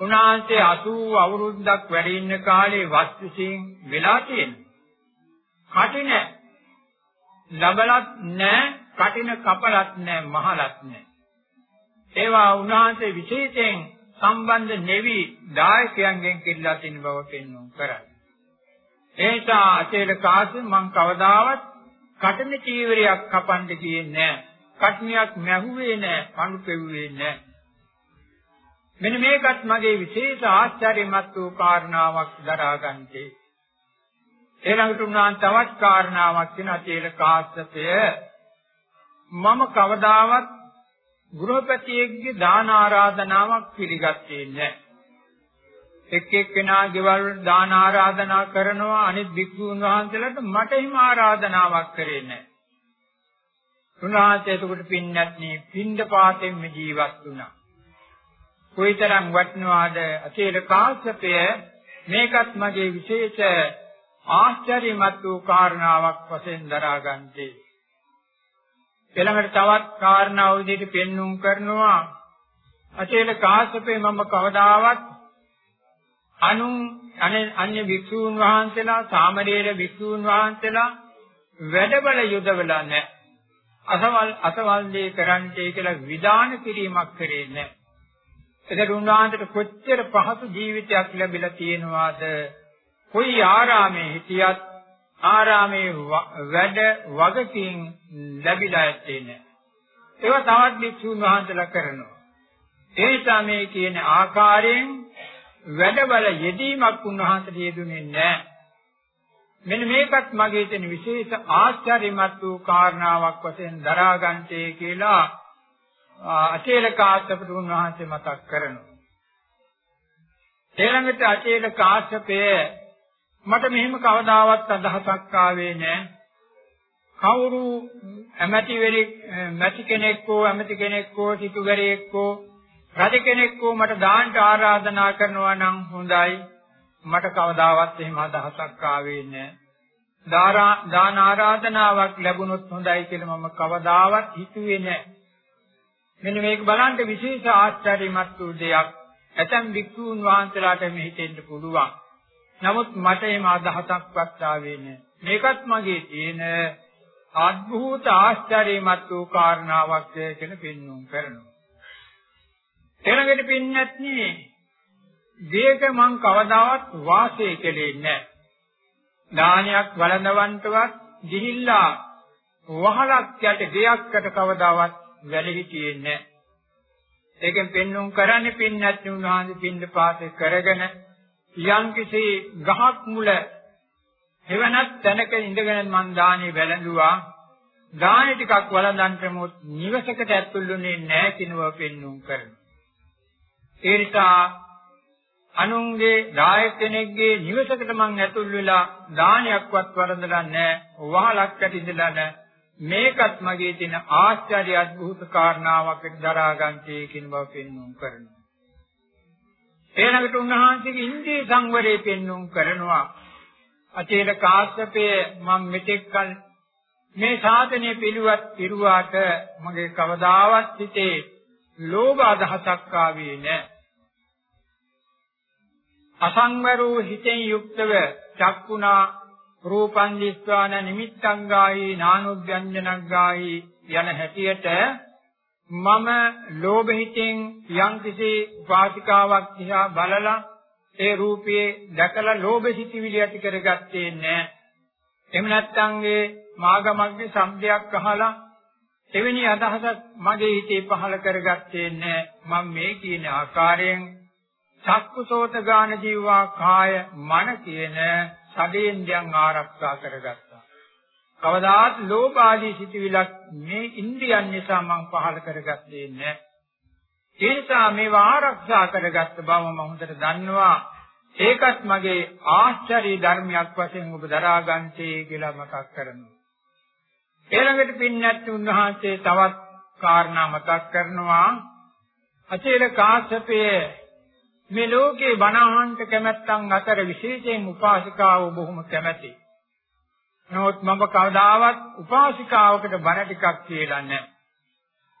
උන්වහන්සේ 80 අවුරුද්දක් වැඩ ඉන්න කාලේ වස්තුසින් වෙලා තියෙනවා. කටින ලබලත් නැහැ, කටින කපලත් නැහැ, මහලත් නැහැ. ඒවා උන්වහන්සේ විශේෂයෙන් සම්බන්ධ නෙවි දායකයන්ගෙන් කිල්ලා තින බව පෙන්වුම් කරන්නේ. ඒ නිසා අචේල කාසෙ මං කවදාවත් කටින චීවරයක් කපන්න ගියේ නැහැ. කට්නියක් මැහුවේ නැහැ, පණු පෙව්වේ නැහැ. මෙන්න මේකත් මගේ විශේෂ ආශ්චර්යමත් වූ කාරණාවක් දරා ගන්නටේ. ඊළඟට උනාන් තවත් කාරණාවක් වෙන අචේල කාශ්‍යපය මම කවදාවත් ගෘහපතියෙක්ගේ දාන ආරාධනාවක් පිළිගත්තේ නැහැ. එක් එක්කෙනා ගෙවල් දාන ආරාධනා කරනවා අනිත් භික්ෂුන් වහන්සේලාට මට හිම ආරාධනාවක් කරේ නැහැ. උන්වහන්සේ එතකොට පින්නත් නේ පින්ඩ පාතෙන් ජීවත් වුණා. කොයිතරම් වටිනවාද අචේල කාශ්‍යපය මේකත් මගේ විශේෂ ආශ්චර්යමත් වූ කාරණාවක් වශයෙන් දරා ගන්නදී ඊළඟට තවත් කාරණාව විදිහට පෙන්눔 කරනවා අචේල කාශ්‍යපේ මම කවදාවත් අනු අන්‍ය වික්ෂූන් වහන්සේලා සාමණේර වික්ෂූන් වහන්සේලා වැඩබල යුදවලා නැහැ අසවල් අසවල් දේ කරන්නේ කියලා විධාන කිරීමක් කරේ නැහැ එතකොට උන්වහන්සේට කොච්චර පහසු ජීවිතයක් ලැබිලා තියෙනවද? කොයි ආරාමේ හිටියත් ආරාමේ වැඩ වගකින් ලැබිලා ඇත්තේ නැහැ. ඒවා තවත් භික්ෂුන් වහන්සේලා කරනවා. ඒ නිසා මේ කියන ආකාරයෙන් වැඩවල යෙදීමක් උන්වහන්සේට යෙදුනේ නැහැ. මෙන්න මේකත් මගේ තියෙන විශේෂ ආශ්චර්යමත් වූ කාරණාවක් වශයෙන් දරා ගන්නටේ කියලා අචේල කාශ්‍යප උන්වහන්සේ මතක් කරනවා. ඊළඟට අචේල කාශ්‍යපය මට මෙහෙම කවදාවත් අදහසක් ආවේ නැහැ. කවුරු ඇමතිවරි මැති කෙනෙක් හෝ ඇමති කෙනෙක් හෝ සිටුගරයෙක් හෝ රජ කෙනෙක් හෝ මට දාන්න ආරාධනා කරනවා නම් හොඳයි. මට කවදාවත් එහෙම අදහසක් ආවේ නැහැ දාන ආරාධනාවක් ලැබුණොත් හොඳයි කියලා මම කවදාවත් හිතුවේ නැහැ මෙන්න මේක බලන්න විශේෂ ආශ්චර්යමත් වූ දෙයක්. ඇතම් වික්ෂූන් වහන්සේලාට මෙහිතෙන්න පුළුවන්. නමුත් මට එහෙම අදහසක්වත් ආවේ නැහැ මේකත් මගේ තියෙන අద్භූත ආශ්චර්යමත් වූ කාරණාවක් කියලා පෙන්වුම් කරනවා. එළඟට පින්නත් නේ දේක මං කවදාවත් වාසය කෙලේ නැහැ. දානයක් වළඳවන්නටවත් ගිහිල්ලා වහලක් යට දෙයක්කට කවදාවත් වැඩ හිටියේ නැහැ. ඒකෙන් පෙන්වුම් කරන්නේ පින්නත් උන්වහන්සේ පින්න පාතේ කරගෙන යම්කිසි ගහක් මුල එවනත් තැනක ඉඳගෙන මං දානේ වැළඳුවා. දානේ ටිකක් වළඳන්ටමුත් නිවසකට ඇතුළුනේ නැහැ කිනව පෙන්눔 කරනවා. ඒ නිසා අනුන්ගේ දායක කෙනෙක්ගේ නිවසකට මං ඇතුල් වෙලා දානයක්වත් වරදලා නැහැ. වහලක් ඇති ඉඳලා නැහැ. මේකත් මගේ තියෙන ආශ්චර්ය අద్භූත කාරණාවක් දරා ගන්නටේ කියන බව පෙන්වුම් කරනවා. ඊළඟට උන්වහන්සේගේ ඉන්ද්‍රිය සංවරය පෙන්වුම් කරනවා. අචේත කාශ්‍යපය මම මෙතෙක්කල් මේ සාධනය පිළිවත් පිරුවාට මගේ කවදාවත් හිතේ ලෝභ අදහසක් ආවේ නැහැ. අසංවරෝ හිතෙන් යුක්තව චක්කුණා රූපං දිස්වාන නිමිත්තං ගායි නානුභ්‍යංජනං ගායි යන හැටියට මම ලෝභ හිතෙන් යම්කිසි වාසිකාවක් දිහා බලලා ඒ රූපයේ දැකලා ලෝභ සිතිවිලි ඇති කරගත්තේ නැහැ. එහෙම නැත්නම් ඒ මාගමග්ගේ શબ્දයක් අහලා එවැනි අදහසක් මගේ හිතේ පහළ කරගත්තේ නැහැ. මම මේ කියන ආකාරයෙන් චක්කුසෝත ගාන ජීවා කාය මන කියන සදේන්ද්‍රයන් ආරක්ෂා කරගත්තා. කවදාත් ලෝභ ආදී සිතිවිලක් මේ ඉන්ද්‍රියන් නිසා මම පහළ කරගත්තේ නැහැ. ඒ නිසා මේවා ආරක්ෂා කරගත්ත බව මම හොඳට දන්නවා. ඒකත් මගේ ආශ්චර්ය ධර්මයක් වශයෙන් ඔබ දරා ගන්නටේ කියලා මතක් කරනවා. ඊළඟට පින්නත් උන්වහන්සේ තවත් කාරණා මතක් කරනවා. අචේල කාශ්‍යපයේ මේ ලෝකේ බණහන්ට කැමැත්තන් අතර විශේෂයෙන් උපාසිකාව බොහොම කැමැති. නමුත් මම කවදාවත් උපාසිකාවකට බණ ටිකක් කියලා නැහැ.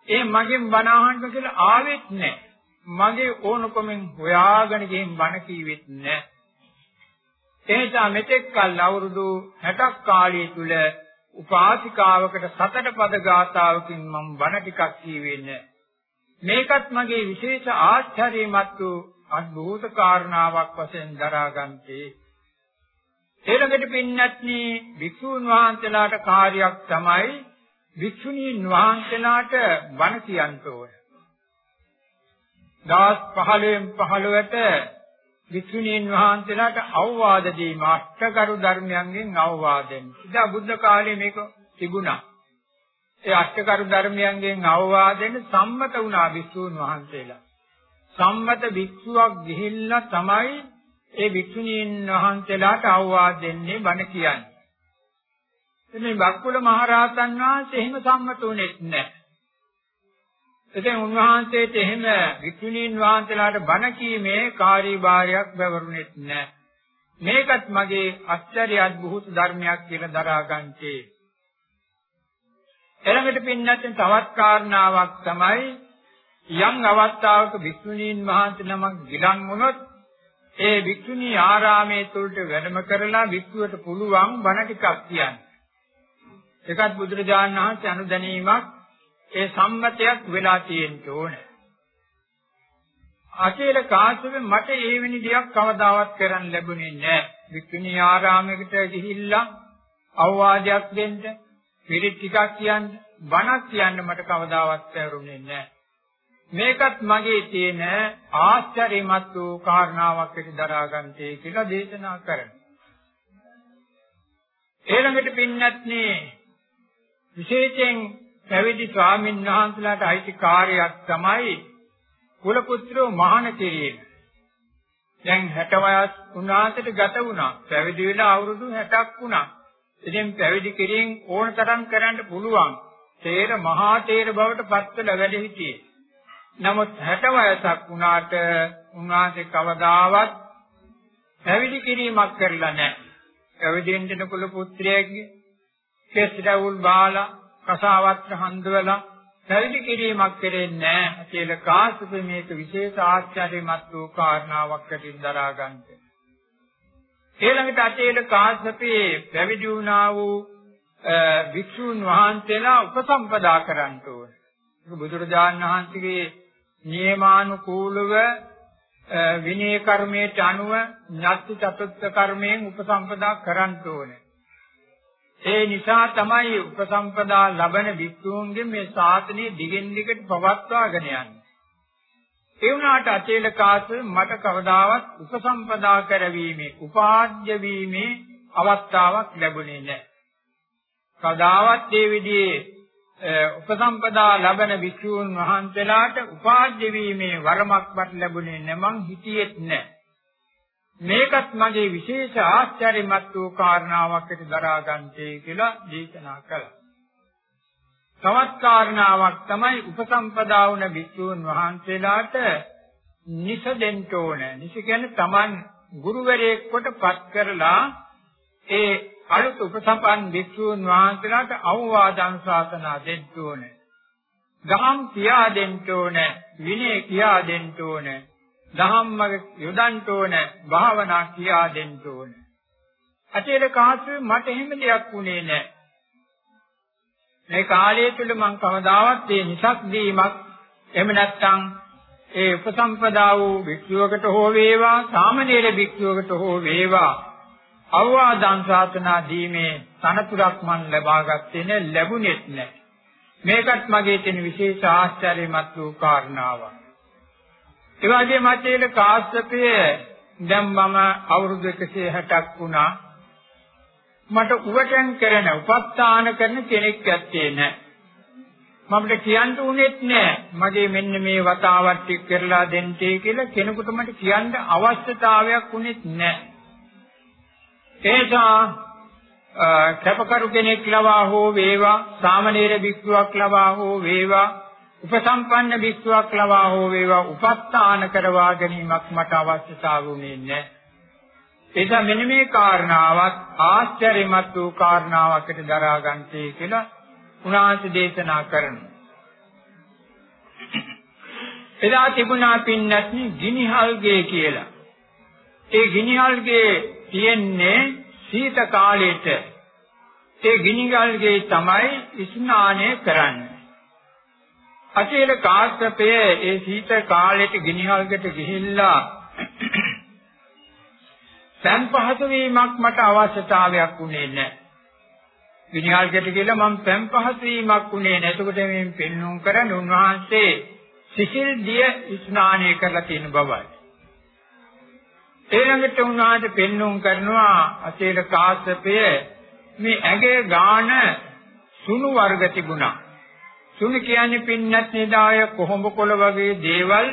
ඒ මගෙන් බණ අහන්න කියලා ආවෙත් නැහැ. මගේ ඕනකමෙන් හොයාගෙන ගිහින් බණ කීවෙත් නැහැ. ඒ නිසා මෙතෙක් කල් අවුරුදු 60ක් කාලය තුල උපාසිකාවකට සතර පද ගාතාවකින් මම බණ ටිකක් කීවේ නැහැ. මේකත් මගේ විශේෂ ආශ්චර්යමත් වූ අద్భుත කාරණාවක් වශයෙන් දරා ගන්නතේ ඊළඟට පින්නත්නි වික්ෂුන් වහන්සේලාට කාර්යයක් තමයි වික්ෂුණීන් වහන්සේලාට බණ කියන්න ඕන. දවස් 15න් 15ට වික්ෂුණීන් වහන්සේලාට අවවාද දීම අෂ්ටකරු ධර්මයන්ගෙන් අවවාදෙන්. ඉතින් බුද්ධ කාලේ මේක තිබුණා. ඒ අෂ්ටකරු ධර්මයන්ගෙන් අවවාදෙන් සම්මත වුණා වික්ෂුන් වහන්සේලා. සම්මත භික්ෂුවක් ගිහිල්ලා තමයි ඒ භික්ෂුණීන් වහන්සේලාට අවවාද දෙන්නේ බණ කියන්නේ. ඉතින් බක්කුල මහරහතන් වහන්සේ එහෙම සම්මත වුණෙත් නැහැ. එතෙන් උන්වහන්සේට එහෙම වික්ෂුණීන් වහන්සේලාට බණ කීමේ කාර්යභාරයක් බැවරුනේත් නැහැ. මේකත් මගේ අස්චර්ය අద్භූත ධර්මයක් කියලා දරා ගන්නටේ. ඊළඟට පින්නත් තවත් කාරණාවක් තමයි යම් අවස්ථාවක වික්ෂුණීන් වහන්සේ නමක් ගිලන් වුණොත් ඒ වික්ෂුණී ආරාමයේ තුලට වැඩම කරලා වික්ෂුවට පුළුවන් බණ ටිකක් කියන්න. ඒකත් බුදුරජාණන් වහන්සේ අනුදැනීමක් ඒ සම්මතයක් වෙලා තියෙන්න ඕනේ. අචේල කාශ්‍යප මට ඒ වෙනි දෙයක් කවදාවත් කරන්න ලැබුණේ නැහැ. වික්ෂුණී ආරාමයකට ගිහිල්ලා අවවාදයක් දෙන්න, පිරිත් ටිකක් කියන්න, බණක් කියන්න මට කවදාවත් ලැබුණේ නැහැ. මේකත් මගේ තියෙන ආශ්චර්යමත් වූ කාරණාවක් විතර දරා ගන්නතේ කියලා දේශනා කරනවා. ඊළඟට පින්නත්නි විශේෂයෙන් පැවිදි ස්වාමීන් වහන්සේලාට අයිති කාර්යයක් තමයි කුල පුත්‍රෝ මහාන කිරීම. දැන් 60 වයස් උනාට ගත වුණා. පැවිදි වෙලා අවුරුදු 60ක් වුණා. ඉතින් පැවිදි කිරීම ඕන තරම් කරන්න පුළුවන්. තේර මහා තේර බවට පත්වල වැඩ සිටියේ. නමුත් 60 වයසක් වුණාට උන්වහන්සේ කවදාවත් පැවිදි කිරීමක් කරලා නැහැ. පැවිදෙන්න දෙන කුල පුත්‍රයෙක්ගේ කෙස් රැවුල් බාලා කසාවත් හඳවලා පැවිදි කිරීමක් කෙරෙන්නේ නැහැ. අචේල කාසුප මේක විශේෂ ආශ්චර්යමත් වූ කාරණාවක් ඇටින් දරා ගන්නට. ඊළඟට අචේල කාසපේ පැවිදි වුණා වූ වික්ෂුන් වහන්සේලා උපසම්පදා කරන්න ඕන. බුදුරජාණන් වහන්සේගේ නියමානුකූලව විනය කර්මයට අනුව ඥාති චතුත්ථ කර්මයෙන් උපසම්පදා කරන්න ඕනේ. ඒ නිසා තමයි උපසම්පදා ලබන වික්ෂූන්ගෙන් මේ ශාසනය දිගින් දිගට පවත්වාගෙන යන්නේ. ඒ වුණාට අචේල කාස මට කවදාවත් උපසම්පදා කරවීමේ උපාද්‍ය වීමේ අවස්ථාවක් ලැබුණේ නැහැ. කවදාවත් මේ විදිහේ උපසම්පදා ලබන වික්ෂූන් වහන්සේලාට උපාද්‍ය වීමේ වරමක්වත් ලැබුණේ නැමං හිතියෙත් නැහැ. මේකත් මගේ විශේෂ ආශ්චර්යමත් වූ කාරණාවකට දරා ගන්නටේ කියලා දේශනා කළා. තවත් කාරණාවක් තමයි උපසම්පදා වුණ භික්ෂූන් වහන්සේලාට නිසදෙන්න ඕන. නිස කියන්නේ Taman ගුරුවරයෙක් කොට පත් කරලා ඒ අලුත් උපසම්පන්න භික්ෂූන් වහන්සේලාට අවවාද අනුශාසනා දෙන්න ඕන. ගහම් කියා දෙන්න ඕන. විනය කියා දෙන්න ඕන. ධම්මග යොදන්න ඕන භාවනා කියා දෙන්න ඕන. අතේල කාසුවේ මට එහෙම දෙයක් වුණේ නැහැ. මේ කාලය තුල මං කවදාවත් මේ නිසක් දීමක් එහෙම නැත්නම් ඒ උපසම්පදා වූ භික්ෂුවකට හෝ වේවා සාමණේර භික්ෂුවකට හෝ වේවා අවවාදං ශාසනා දීමේ තනතුරක් මන් ලබාගත්තේ නැහැ ලැබුණෙත් නැහැ. මේකත් මගේ තියෙන විශේෂ ආශ්චර්යමත් වූ කාරණාවක්. ඒ වගේම මතේල කාශ්‍යපය දැන් මම අවුරුදු 160ක් වුණා. මට උවටන් කරන උපස්ථාන කරන කෙනෙක් ඇත්තේ නැහැ. මමට කියන්න උනේත් නෑ මගේ මෙන්න මේ වතාවත් ටික කරලා දෙන්නේ කියලා කෙනෙකුට මට කියන්න අවශ්‍යතාවයක් උනේත් නෑ. ඒසා කැපකරු කෙනෙක් ලවා හෝ වේවා සාමණේර භික්ෂුවක් ලවා හෝ වේවා උපසම්පන්න භික්ෂුවක් ලවා හෝ වේවා උපස්ථාන කරවා ගැනීමක් මට අවශ්‍යතාවුනේ නැහැ. ඒක මෙන්න මේ කාරණාවත් ආශ්චර්යමත් වූ කාරණාවකට දරා ගන්නටේ කියලා උනාංශ දේශනා කරනවා. එදා තිබුණා පින්නත්නි ගිනිහල්ගේ කියලා. ඒ ගිනිහල්ගේ තියෙන්නේ සීත කාලෙට. ඒ ගිනිහල්ගේ තමයි ස්නානය කරන්නේ. අචේල කාශ්‍යපය ඒ සීත කාලෙට ගිනිහල්කට ගිහිල්ලා සංපහත වීමක් මට අවශ්‍යතාවයක් උනේ නැහැ. ගිනිහල්කට ගිහලා මම සංපහත වීමක් උනේ නැහැ. එතකොට මේ පෙන්눔 කරන උන්වහන්සේ සිසිල් දිය ස්නානය කරලා තියෙන බවයි. ඊළඟට උන්වහන්සේ පෙන්눔 කරනවා අචේල කාශ්‍යපය මේ ඇගේ ගාන සුණු වර්ග තිබුණා. සුණ කියන්නේ පින්නත් නේදාය කොහොඹ කොළ වගේ දේවල්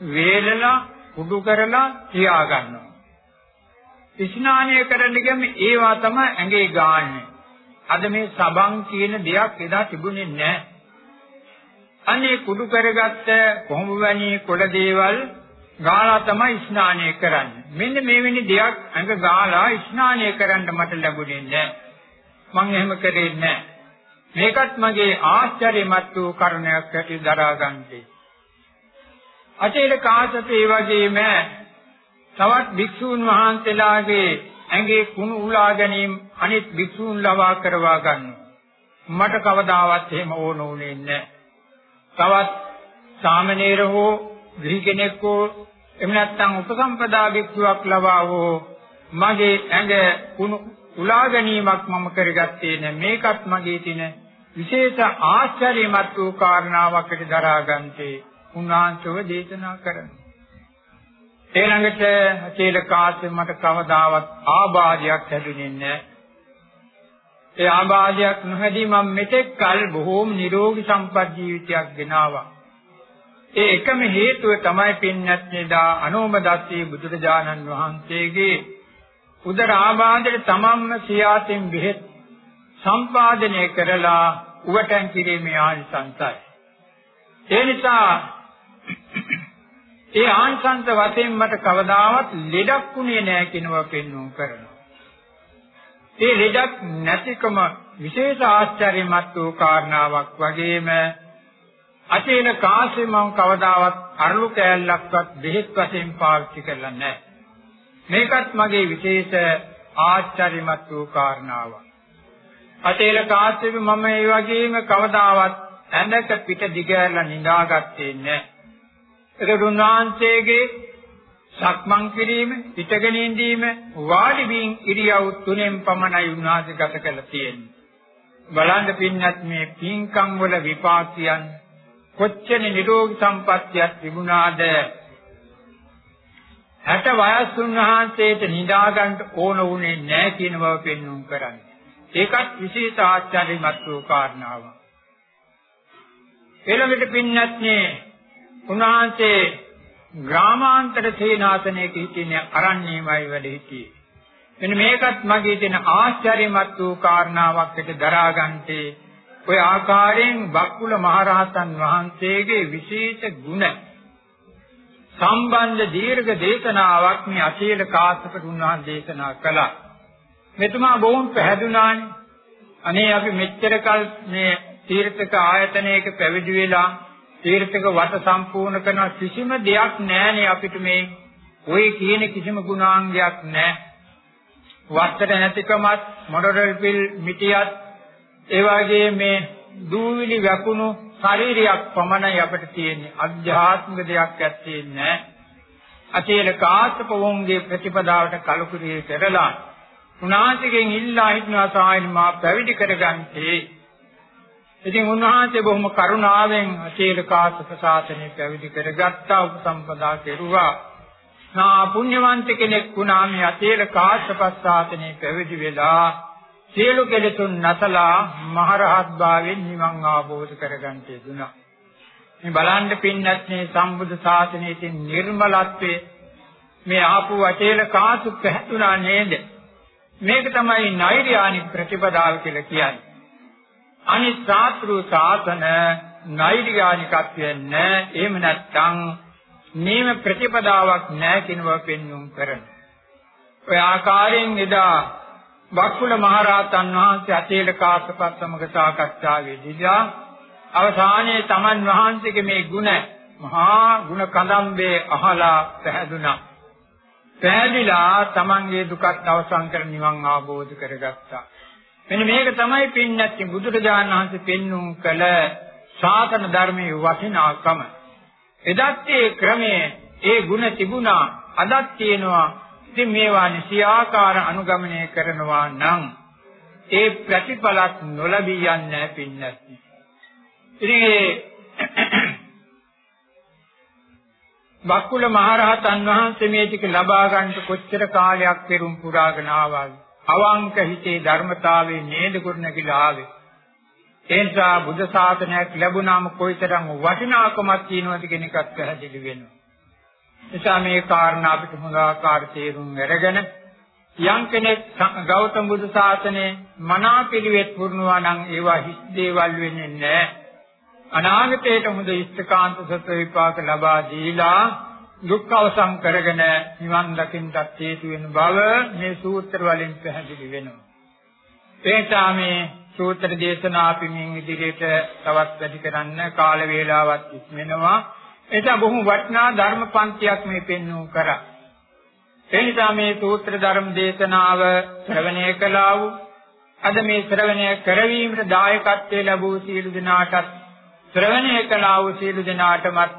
වේලලා කුඩු කරලා තියා ගන්නවා. ස්නානය කරන්න ගියම ඒවා තමයි ඇඟේ ගාන්නේ. අද මේ සබන් කියන දෙයක් එදා තිබුණේ නැහැ. අනේ කුඩු කරගත්ත කොහොඹ වැනි කොළ දේවල් ගාලා තමයි ස්නානය කරන්නේ. මෙන්න මේ වෙනි දෙයක් ඇඟ ගාලා ස්නානය කරන්න මට ලැබුණේ නැහැ. මං එහෙම කරේ නැහැ. මේකත් මගේ ආශ්චර්යමත් වූ කරුණයක් ඇති දරා ගන්නදී. අචේල කාසතේ වගේම තවත් භික්ෂූන් වහන්සේලාගේ ඇඟේ කුණු උලා ගැනීම අනිත් භික්ෂූන් ලවා කරවා ගන්නවා. මට කවදාවත් එහෙම ඕන උනේ නැහැ. තවත් සාමණේර හෝ ගිහි කෙනෙක් හෝ එහෙම නැත්නම් උපසම්පදා භික්ෂුවක් ලවා හෝ මගේ ඇඟ කුණු උලා ගැනීමක් මම කරගත්තේ නැහැ. මේකත් මගේ තියෙන විශේෂ ආශ්චර්යමත් වූ කාරණාවකට දරා ගන්නේ උන්වහන්සේව දේශනා කරනවා. ඊළඟට අචේල කාසේ මට කවදාවත් ආබාධයක් හැදුනේ නැහැ. ඒ ආබාධයක් නොහැදී මම මෙතෙක් කල බොහෝම නිරෝගී සම්පත් ජීවිතයක් ගෙනාවා. ඒ එකම හේතුව තමයි පින්නත් නේදා අනෝමදස්සී බුදුරජාණන් වහන්සේගේ උදර ආබාධයට තමන්ම සියාතින් බෙහෙත් සම්පාදනය කරලා උවටන් කිරීමේ ආනිසංසයි. ඒ නිසා ඒ ආනිසංස වශයෙන් මට කවදාවත් ලෙඩක් වුණේ නැහැ කියනවා පෙන්වුම් කරනවා. ඒ ලෙඩක් නැතිකම විශේෂ ආශ්චර්යමත් වූ කාරණාවක් වගේම අචේන කාසේ මම කවදාවත් අරලු කෑල්ලක්වත් බෙහෙත් වශයෙන් පාවිච්චි කරලා නැහැ. මේකත් මගේ විශේෂ ආශ්චර්යමත් වූ කාරණාවක්. අචේන කාසේ මම ඒ වගේම කවදාවත් ඇඳක පිට දිගහැරලා නිදාගත්තේ නැහැ. ඒක උන්වහන්සේගේ සක්මන් කිරීම, පිටගෙන ඉඳීම, වාඩි වීම ඉරියව් තුනෙන් පමණයි උන්වහන්සේ ගත කළ තියෙන්නේ. බලන්න පින්නත් මේ පින්කම් වල විපාකයන් කොච්චර නිරෝගී සම්පත්තියක් තිබුණාද 60 වයස් උන්වහන්සේට නිදා ගන්න ඕන වුණේ නැහැ කියන බව පෙන්වුම් කරන්නේ. ඒකත් විශේෂ ආචාර්යමත් වූ කාරණාවක්. ඊළඟට පින්නත්නේ උන්වහන්සේ ග්‍රාමාන්තර සේනාසනයක හිටින්නේ අරණ්‍යමයි වැඩ සිටියේ. මෙන්න මේකත් මගේ තියෙන ආශ්චර්යමත් වූ කාරණාවක් එක දරා ගන්නටේ ඔය ආකාරයෙන් බක්කුල මහරහතන් වහන්සේගේ විශේෂ ගුණ සම්බන්ධ දීර්ඝ දේශනාවක් මේ අශීල කාශ්‍යප උන්වහන්සේ දේශනා කළා. මෙතුමා බොහොම පැහැදුනානේ. අනේ අපි මෙච්චර කල් මේ තීර්ථක ආයතනයක පැවිදි වෙලා තීර්ථක වට සම්පූර්ණ කරන කිසිම දෙයක් නැහැනේ අපිට මේ ඔය කියන කිසිම ගුණාංගයක් නැහැ. වස්ත්‍ර නැතිකමත් මොඩරල් පිල් මිටියත් ඒ වගේ මේ දූවිලි වැකුණු ශරීරයක් පමණයි අපිට තියෙන්නේ අධ්‍යාත්මික දෙයක් ඇත්තේ නැහැ. අචේල කාශ්‍යපවුන්ගේ ප්‍රතිපදාවට කලකුරිය කරලා උනාසිකෙන් ඉල්ලා හිටනවා සායන මා පැවිදි කරගන්නේ. ඉතින් උන්වහන්සේ බොහොම කරුණාවෙන් අචේල කාශ්‍යප ශාසනය පැවිදි කරගත්තා උපසම්පදා කෙරුවා. නා පුණ්‍යවන්ත කෙනෙක් වුණා මේ අචේල කාශ්‍යප ශාසනය පැවිදි වෙලා සියලු කෙලෙසුන් නැසලා මහරහත් භාවයෙන් නිවන් අවබෝධ කරගන්න තිබුණා. මේ බලන්න පින්නත් මේ සම්බුද්ධ ශාසනයේ නිර්මලත්වයේ මේ ආපු වචේල කාසු පැහැදුනා නේද? මේක තමයි නෛර්යානික ප්‍රතිපදාව කියලා කියන්නේ. අනිත් සාත්‍රු ශාසන නෛර්යානිකත්වය නැහැ. එහෙම නැත්නම් නීම ප්‍රතිපදාවක් නැහැ කියනව පෙන්වුම් කරන. ඔය ආකාරයෙන් එදා වක්කුල මහරහතන් වහන්සේ අතේල කාශ්‍යපත් සමග සාකච්ඡාවේදීලා අවසානයේ තමන් වහන්සේගේ මේ ගුණ මහා ගුණ කදම්බේ අහලා පැහැදුනා. පැහැදිලා තමන්ගේ දුකත් අවසන් කර නිවන් අවබෝධ කරගත්තා. මෙන්න මේක තමයි පින්නැති බුදුරජාණන් වහන්සේ පෙන්눔 කළ ශාසන ධර්මයේ වටිනාකම. එදත් ඒ ක්‍රමයේ ඒ ගුණ තිබුණා අදත් තියෙනවා ඉතින් මේවා නිසියාකාර අනුගමනය කරනවා නම් ඒ ප්‍රතිඵලක් නොලැබී යන්නේ පින්නත්. ඉතින් ඒ බක්කුල මහරහතන් වහන්සේ මේ ටික ලබා ගන්නට කොච්චර කාලයක් පෙරම් පුරාගෙන ආවාද? අවංක හිතේ ධර්මතාවයේ නේද ගොඩනැගිලා ආවේ. ඒ නිසා බුද්ධ ශාසනයක් ලැබුණාම කොයිතරම් වටිනාකමක් තියෙනවද කියන එකත් පැහැදිලි වෙනවා. නිසා මේ කාරණා අපිට හොඳ ආකාර තේරුම් අරගෙන යම් කෙනෙක් ගෞතම බුදු සාසනේ මනා පිළිවෙත් පුරනවා නම් ඒවා හිස් දේවල් වෙන්නේ නැහැ. අනාගතයට හොඳ ඉෂ්ඨකාන්ත සත්‍ය විපාක ලබා දීලා දුක් අවසන් කරගෙන නිවන් දකින්නට හේතු වෙන බව මේ සූත්‍ර වලින් පැහැදිලි වෙනවා. ඒ මේ සූත්‍ර දේශනා අපි මින් ඉදිරියට තවත් වැඩි කරන්න කාල වේලාවක් ඉක්මනවා. ඒක බොහොම වටිනා ධර්ම පන්තියක් මේ පෙන්වු කරා. ඒ නිසා මේ සූත්‍ර ධර්ම දේශනාව ශ්‍රවණය කළා වූ අද මේ ශ්‍රවණය කරවීමට දායකත්වයේ ලැබූ සියලු දෙනාටත් ශ්‍රවණය කළා වූ සියලු දෙනාටමත්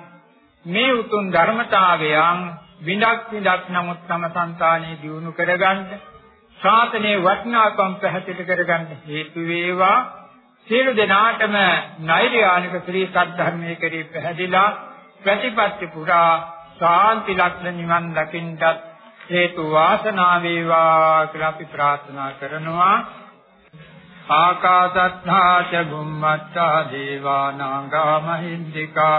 මේ උතුම් ධර්මතාවයන් විඳක් විඳක් නමුත් තම సంతානෙ දියුණු කරගන්න ශාසනයේ වටිනාකම් පැහැදිලි කරගන්න හේතු වේවා. සියලු දෙනාටම නෛර්යානික ශ්‍රී සද්ධර්මයේ කෙරෙහි පැහැදිලා ප්‍රතිපත්ති පුරා ශාන්ති ලක්ෂණ නිවන් දකින්නත් හේතු වාසනා වේවා කියලා අපි ප්‍රාර්ථනා කරනවා. ආකාසත්තා ච බුම්මත්තා දේවානාගා මහින්దికා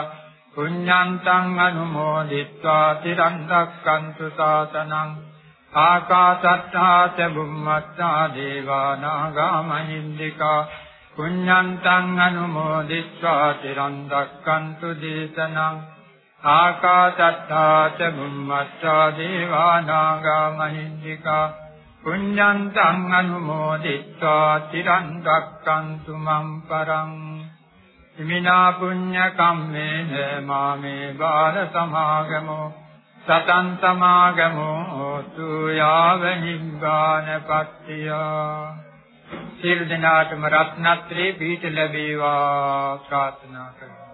පුඤ්ඤන්තං අනුමෝදිත්වා තිරන් දක්칸තු සාසනං ආකාසත්තා ච බුම්මත්තා දේවානාගා මහින්దికා පුඤ්ඤන්තං අනුමෝදිත්වා තිරන් දක්칸තු දේශනං ආකාසත්තා ච බුම්මත්තා දේවානාගා මහින්దికා පුඤ්ඤන්තං අනුමෝදිත්වා තිරන් දක්칸තු මම් පරං ඉමිනා පුඤ්ඤ කම්මේන මාමේ බාල සමාගමෝ සතං සමාගමෝ තු යාව නිබ්බානපත්තිය සියලු දෙනාටම රත්නත්‍රේ පිහිට ලැබේවා ප්‍රාර්ථනා කරමි